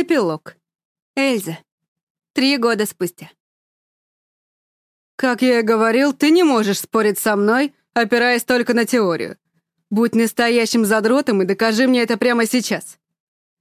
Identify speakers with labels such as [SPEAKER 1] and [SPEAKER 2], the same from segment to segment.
[SPEAKER 1] Эпилог. Эльза. Три года спустя. Как я и говорил, ты не можешь спорить со мной, опираясь только на теорию. Будь настоящим задротом и докажи мне это прямо сейчас.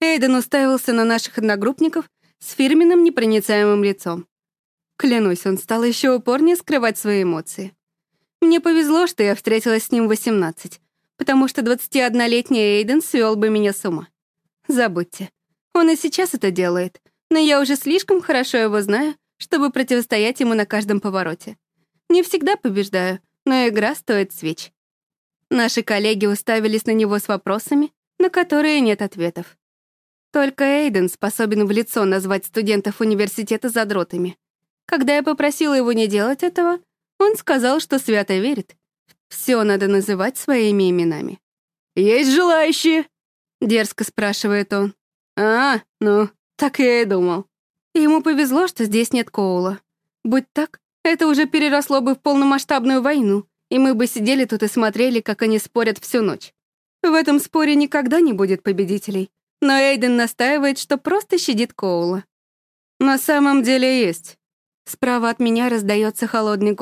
[SPEAKER 1] Эйден уставился на наших одногруппников с фирменным непроницаемым лицом. Клянусь, он стал еще упорнее скрывать Он и сейчас это делает, но я уже слишком хорошо его знаю, чтобы противостоять ему на каждом повороте. Не всегда побеждаю, но игра стоит свеч. Наши коллеги уставились на него с вопросами, на которые нет ответов. Только Эйден способен в лицо назвать студентов университета задротами. Когда я попросила его не делать этого, он сказал, что свято верит. Все надо называть своими именами. «Есть желающие?» — дерзко спрашивает он. «А, ну, так я и думал». Ему повезло, что здесь нет Коула. Будь так, это уже переросло бы в полномасштабную войну, и мы бы сидели тут и смотрели, как они спорят всю ночь. В этом споре никогда не будет победителей, но Эйден настаивает, что просто щадит Коула. На самом деле есть. Справа от меня раздается холодный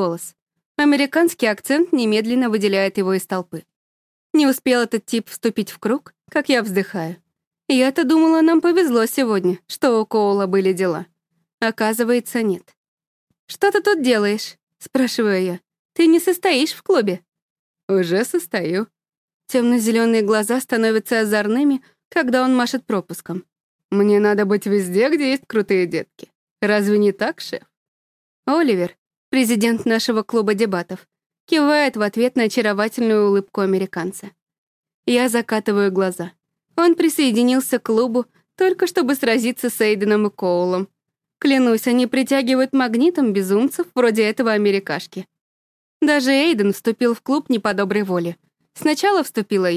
[SPEAKER 1] голос. Американский акцент немедленно выделяет его из толпы. Не успел этот тип вступить в круг, как я вздыхаю. Я-то думала, нам повезло сегодня, что у Коула были дела. Оказывается, нет. «Что ты тут делаешь?» — спрашиваю я. «Ты не состоишь в клубе?» «Уже состою». Темно-зеленые глаза становятся озорными, когда он машет пропуском. «Мне надо быть везде, где есть крутые детки. Разве не так, шеф?» Оливер, президент нашего клуба дебатов, кивает в ответ на очаровательную улыбку американца. Я закатываю глаза. Он присоединился к клубу только чтобы сразиться с Эйденом и Коулом. Клянусь, они притягивают магнитом безумцев вроде этого америкашки. Даже Эйден вступил в клуб не по доброй воле. Сначала вступила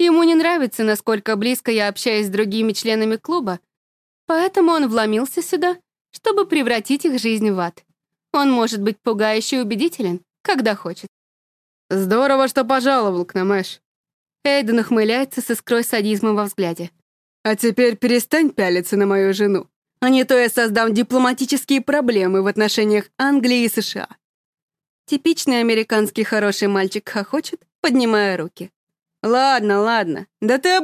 [SPEAKER 1] я, а он просто примазался, потому что ему было интересно. Ну да, так я и поверила. Больше похоже, что он хочет разогнать мух, как он их называет. Собственничество Эйдена не знает границ — Ему не нравится, насколько близко я общаюсь с другими членами клуба, поэтому он вломился сюда, чтобы превратить их жизнь в ад. Он может быть пугающе убедителен, когда хочет. «Здорово, что пожаловал к нам, Эш». Эйден ухмыляется с искрой садизма во взгляде. «А теперь перестань пялиться на мою жену, а не то я создам дипломатические проблемы в отношениях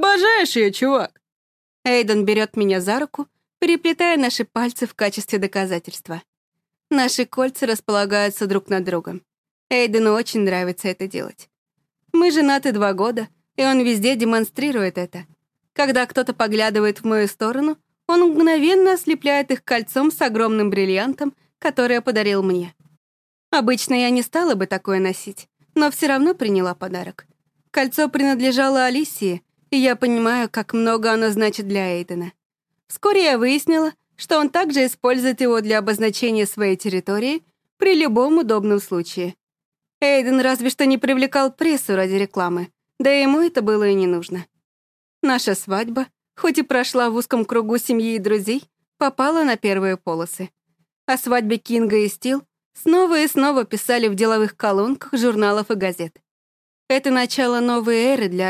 [SPEAKER 1] Англии и США». Типичный американский хороший мальчик хохочет, поднимая руки. «Ладно, ладно. Да ты обожаешь ее, чувак!» Эйден берет меня за руку, переплетая наши пальцы в качестве доказательства. Наши кольца располагаются друг над другом. Эйдену очень нравится это делать. Мы женаты два года, и он везде демонстрирует это. Когда кто-то поглядывает в мою сторону, он мгновенно ослепляет их кольцом с огромным бриллиантом, которое подарил мне. Обычно я не стала бы такое носить, но все равно приняла подарок. Кольцо принадлежало Алисии, и я понимаю, как много оно значит для Эйдена. Вскоре я выяснила, что он также использует его для обозначения своей территории при любом удобном случае. Эйден разве что не привлекал прессу ради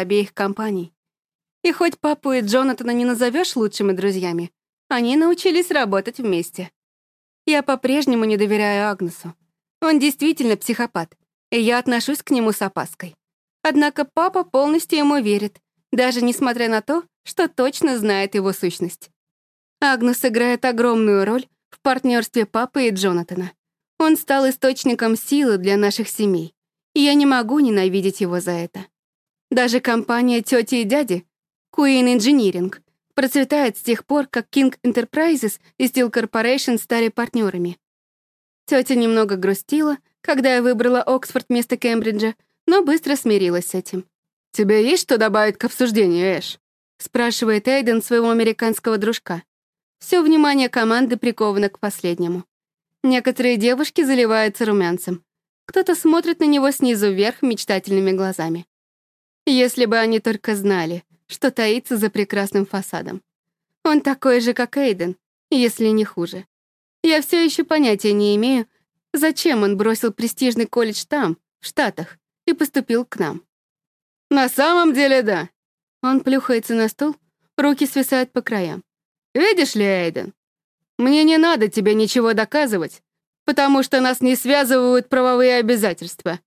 [SPEAKER 1] рекламы, да ему это было и не нужно. Наша свадьба, хоть и прошла в узком кругу семьи и друзей, попала на первые полосы. О свадьбе Кинга и Стил снова и снова писали в деловых колонках журналов и газет. Это начало новой эры для обеих компаний. И хоть папу и Джонатана не назовешь лучшими друзьями, они научились работать вместе. Я по-прежнему не доверяю Агнесу. Кто-то смотрит на него снизу вверх мечтательными глазами. Если бы они только знали, что таится за прекрасным фасадом. Он такой же, как Эйден, если не хуже. Я все еще понятия не имею, зачем он бросил престижный колледж там, в Штатах, и поступил к нам. «На самом деле, да». Он плюхается на стол, руки свисают по краям. «Видишь ли, Эйден, мне не надо тебе ничего доказывать потому что нас не связывают правовые обязательства.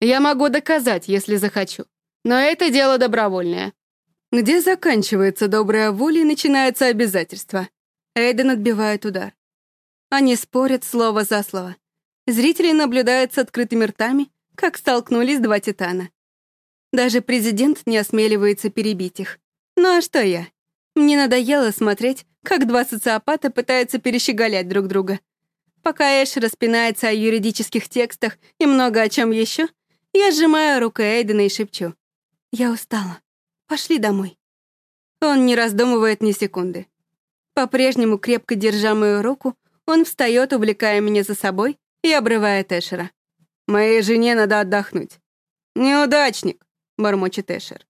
[SPEAKER 1] Я могу доказать, если захочу. Но это дело добровольное». Где заканчивается добрая воля и начинается обязательство? Эйден отбивает удар. Они спорят слово за слово. Зрители наблюдают с открытыми ртами, как столкнулись два титана. Даже президент не осмеливается перебить их. Ну а что я? Мне надоело смотреть, как два социопата пытаются перещеголять друг друга, Пока Эш распинается о юридических текстах и много о чем еще, я сжимаю руку Эйдена и шепчу. «Я устала. Пошли домой». Он не раздумывает ни секунды. По-прежнему крепко держа мою руку, он встает, увлекая меня за собой, и обрывает Эшера. «Моей жене надо отдохнуть». «Неудачник», — бормочет Эшер.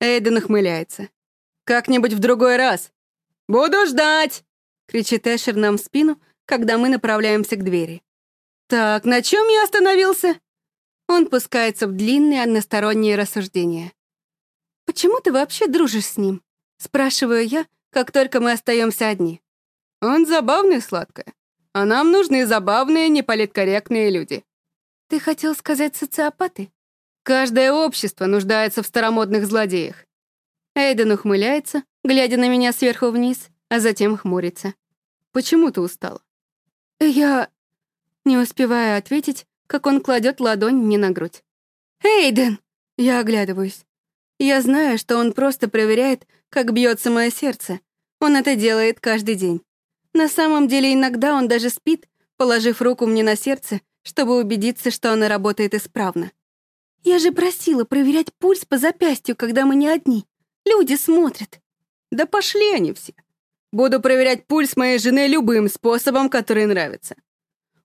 [SPEAKER 1] Эйден ухмыляется. «Как-нибудь в другой раз». «Буду ждать!» — кричит Эшер нам в спину, когда мы направляемся к двери. «Так, на чем я остановился?» Он пускается в длинные односторонние рассуждения. «Почему ты вообще дружишь с ним?» Спрашиваю я, как только мы остаемся одни. «Он забавный, сладкая. А нам нужны забавные, неполиткорректные люди». «Ты хотел сказать социопаты?» «Каждое общество нуждается в старомодных злодеях». Эйден ухмыляется, глядя на меня сверху вниз, а затем хмурится. «Почему ты устала?» «Я...» Не успеваю ответить, как он кладет ладонь мне на грудь. «Эйден!» Я оглядываюсь. Я знаю, что он просто проверяет, как бьется мое сердце. Он это делает каждый день. На самом деле иногда он даже спит, положив руку мне на сердце, чтобы убедиться, что она работает исправно. Я же просила проверять пульс по запястью, когда мы не одни. Люди смотрят. Да пошли они все. Буду проверять пульс моей жены любым способом, который нравится.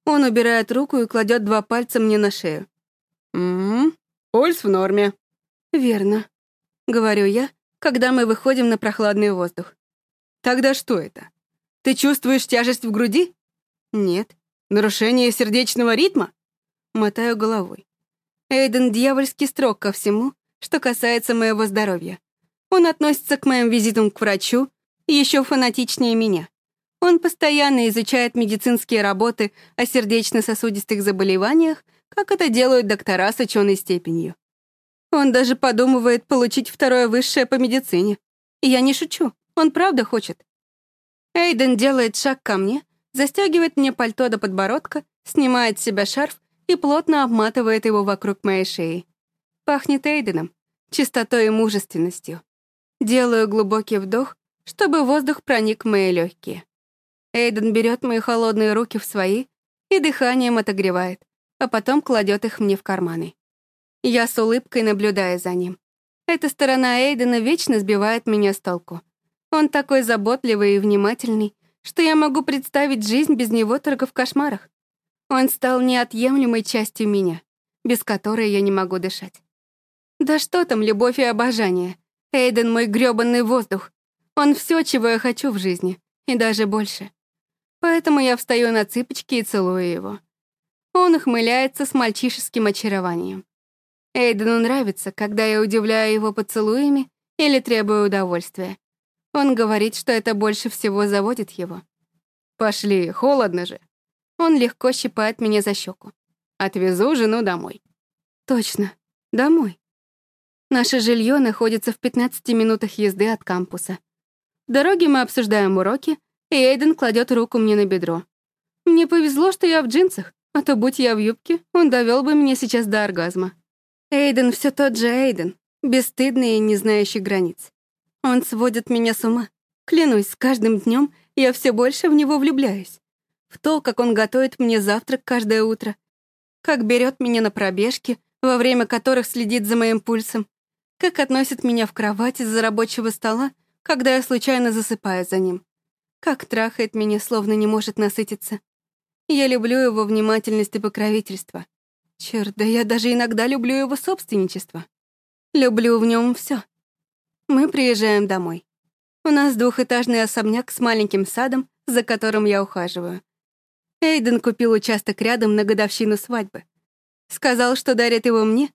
[SPEAKER 1] Он убирает руку и кладет два пальца мне на шею. «М-м, пульс в норме». «Верно», — говорю я, когда мы выходим на прохладный воздух. «Тогда что это? Ты чувствуешь тяжесть в груди?» «Нет». «Нарушение сердечного ритма?» Мотаю головой. Эйден дьявольски строг ко всему, что касается моего здоровья. Он относится к моим визитам к врачу еще фанатичнее меня. Он постоянно изучает медицинские работы о сердечно-сосудистых заболеваниях, как это делают доктора с ученой степенью. Он даже подумывает получить второе высшее по медицине. И я не шучу, он правда хочет. Эйден делает шаг ко мне, застегивает мне пальто до подбородка, снимает с себя шарф и плотно обматывает его вокруг моей шеи. Пахнет Эйденом, чистотой и мужественностью. Делаю глубокий вдох, чтобы воздух проник в мои легкие. Эйден берет мои холодные руки в свои и дыханием отогревает, а потом кладет их мне в карманы. Я с улыбкой наблюдаю за ним. Эта сторона Он все, чего я хочу в жизни, и даже больше. Поэтому я встаю на цыпочки и целую его. Он ухмыляется с мальчишеским очарованием. Эйдену нравится, когда я удивляю его поцелуями или требую удовольствия. Он говорит, что это больше всего заводит его. «Пошли, холодно же». Он легко щипает меня за щеку. «Отвезу жену домой». «Точно, домой». Наше жилье находится в 15 минутах езды от кампуса — В дороге мы обсуждаем уроки, и Эйден кладет руку мне на бедро. Мне повезло, что я в джинсах, а то, будь я в юбке, он довел бы меня сейчас до оргазма. Эйден все тот же Эйден, бесстыдный и не знающий границ. Он сводит меня с ума. Клянусь, с каждым днем я все больше в него влюбляюсь в то, как он готовит мне завтрак каждое утро, как берет меня на пробежки, во время которых следит за моим пульсом, как относит меня в кровать из-за рабочего стола, когда я случайно засыпаю за ним, как трахает меня, словно не может насытиться. Я люблю его внимательность и покровительство. Черт, да я даже иногда люблю его собственничество. Люблю в нем все. Мы приезжаем домой. У нас двухэтажный особняк с маленьким садом, за которым я ухаживаю. Эйден купил участок рядом на годовщину свадьбы. Сказал, что дарит его мне,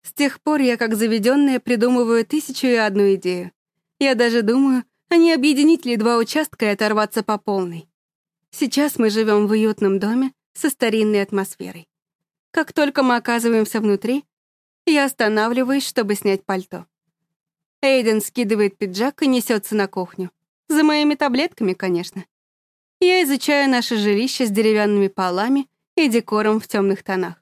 [SPEAKER 1] чтобы я смогла построить свой первый дом. Наш настоящий дом. С тех пор я, как заведенная, придумываю тысячу и одну идею. Я даже думаю, а не объединить ли два участка и оторваться по полной. Сейчас мы живем в уютном доме со старинной атмосферой. Как только мы оказываемся внутри, я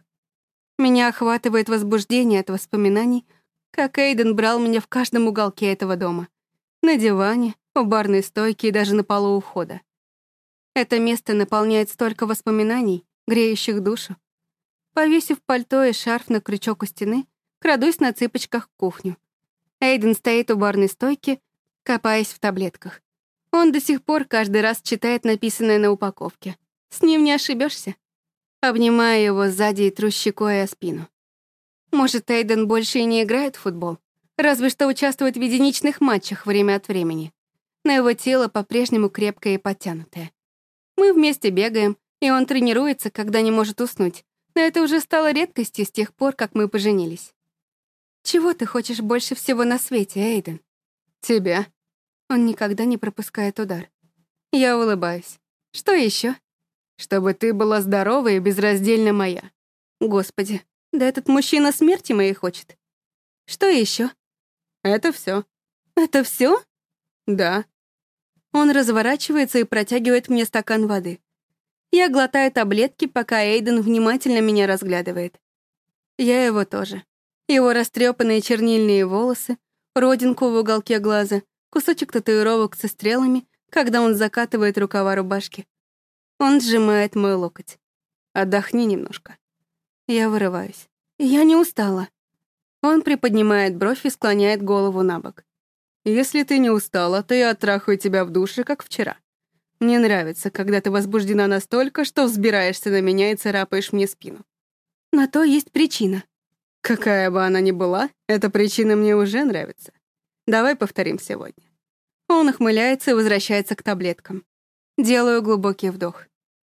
[SPEAKER 1] останавливаюсь, чтобы снять пальто. Эйден скидывает пиджак и несется на кухню. За моими таблетками, конечно. Я изучаю наше жилище с деревянными полами и декором в темных тонах. Меня охватывает возбуждение от воспоминаний, как Эйден брал меня в каждом уголке этого дома. На диване, у барной стойки и даже на полу ухода. Это место наполняет столько воспоминаний, греющих душу. Повесив пальто и шарф на крючок у стены, крадусь на цыпочках в кухню. Эйден стоит у барной стойки, копаясь в таблетках. Он до сих пор каждый раз читает написанное на упаковке. С ним не ошибешься обнимая его сзади и тру щекой о спину. Может, Эйден больше и не играет в футбол, разве что участвует в единичных матчах время от времени. Но его чтобы ты была здорова и безраздельно моя. Господи, да этот мужчина смерти моей хочет. Что еще? Это все. Это все? Да. Он разворачивается и протягивает мне стакан воды. Я глотаю таблетки, пока Эйден внимательно меня разглядывает. Я его тоже. Его растрепанные чернильные волосы, родинку в уголке глаза, кусочек татуировок со стрелами, когда он закатывает рукава рубашки — Он сжимает мой локоть. «Отдохни немножко». Я вырываюсь. Я не устала. Он приподнимает бровь и склоняет голову на бок. «Если ты не устала, то я оттрахаю тебя в душе, как вчера. Мне нравится, когда ты возбуждена настолько, что взбираешься на меня и царапаешь мне спину. На то есть причина. Какая бы она ни была, эта причина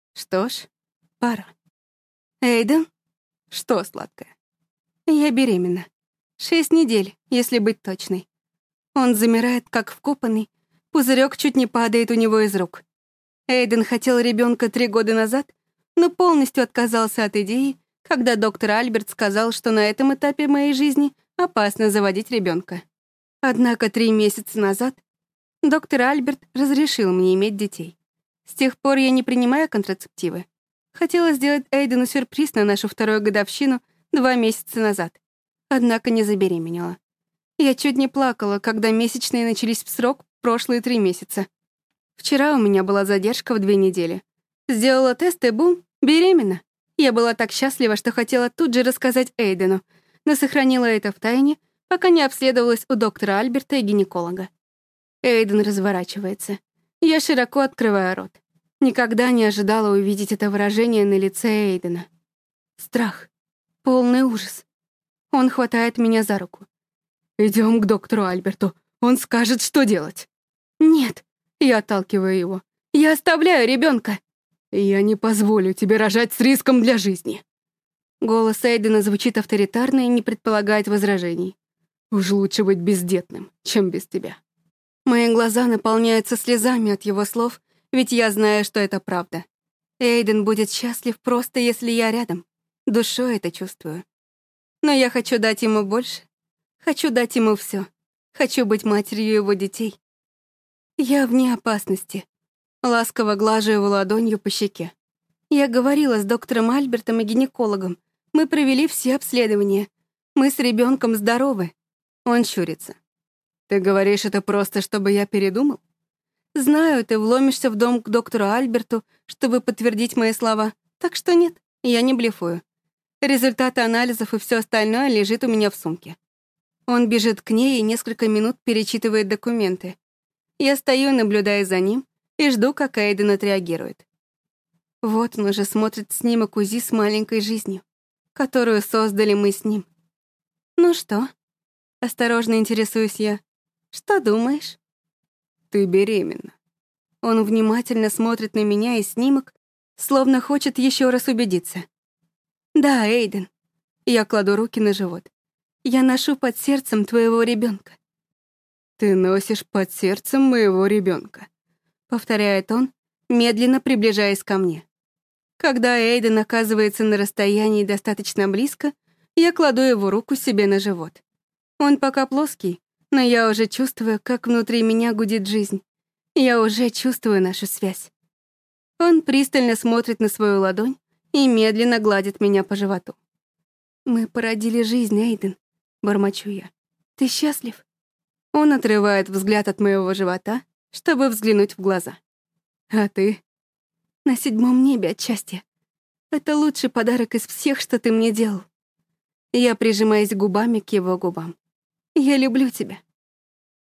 [SPEAKER 1] мне уже нравится. Давай повторим сегодня». Он ухмыляется и возвращается к таблеткам. Делаю глубокий вдох. Что ж, пора. Эйден? Что, сладкое? Я беременна. Шесть недель, если быть точной. Он замирает, как вкопанный. Пузырек чуть не падает у него из рук. Эйден хотел ребенка три года назад, но полностью отказался от идеи, когда доктор Альберт сказал, что на этом этапе моей жизни опасно заводить ребенка. Однако три месяца назад доктор Альберт разрешил мне иметь детей. С тех пор я не принимаю контрацептивы. Хотела сделать Эйдену сюрприз на нашу вторую годовщину два месяца назад. Однако не забеременела. Я чуть не плакала, когда месячные начались в срок прошлые три месяца. Вчера у меня была задержка в две недели. Сделала тест и бум, беременна. Я была так счастлива, что хотела тут же рассказать Эйдену, но сохранила это в тайне, пока не обследовалась у доктора Альберта и гинеколога. Эйден разворачивается. Я широко открываю рот. Никогда не ожидала увидеть это выражение на лице Эйдена. Страх. Полный ужас. Он хватает меня за руку. Идем к доктору Альберту. Он скажет, что делать. Нет. Я отталкиваю его. Я оставляю ребенка. Я не позволю тебе рожать с риском для жизни. Голос Эйдена звучит авторитарно и не предполагает возражений. Уж лучше быть бездетным, чем без тебя. Мои глаза наполняются слезами от его слов, ведь я знаю, что это правда. Эйден будет счастлив просто, если я рядом. Душой это чувствую. Но я хочу дать ему больше. Хочу дать ему все. Хочу быть матерью его детей. Я вне опасности. Ласково глажу его ладонью по щеке. Я говорила с доктором Альбертом и гинекологом. Мы провели все обследования. Мы с ребенком здоровы. Он щурится. Ты говоришь это просто, чтобы я передумал? Знаю, ты вломишься в дом к доктору Альберту, чтобы подтвердить мои слова. Так что нет, я не блефую. Результаты анализов и все остальное лежит у меня в сумке. Он бежит к ней и несколько минут перечитывает документы. Я стою, наблюдая за ним, и но я уже чувствую, как внутри меня гудит жизнь. Я уже чувствую нашу связь. Он пристально смотрит на свою ладонь и медленно гладит меня по животу. «Мы породили жизнь, Эйден», — бормочу я. «Ты счастлив?» Он отрывает взгляд от моего живота, чтобы взглянуть в глаза. «А ты?» «На седьмом небе от счастья. Это лучший подарок из всех, что ты мне делал». Я прижимаюсь губами к его губам.«Я люблю тебя».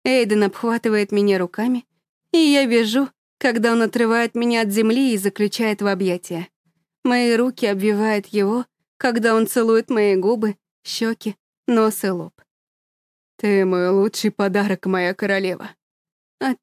[SPEAKER 1] Эйден обхватывает меня руками, и я вижу, когда он отрывает меня от земли и заключает в объятия. Мои руки обвивают его, когда он целует мои губы, щеки, нос и лоб. «Ты мой лучший подарок, моя королева. А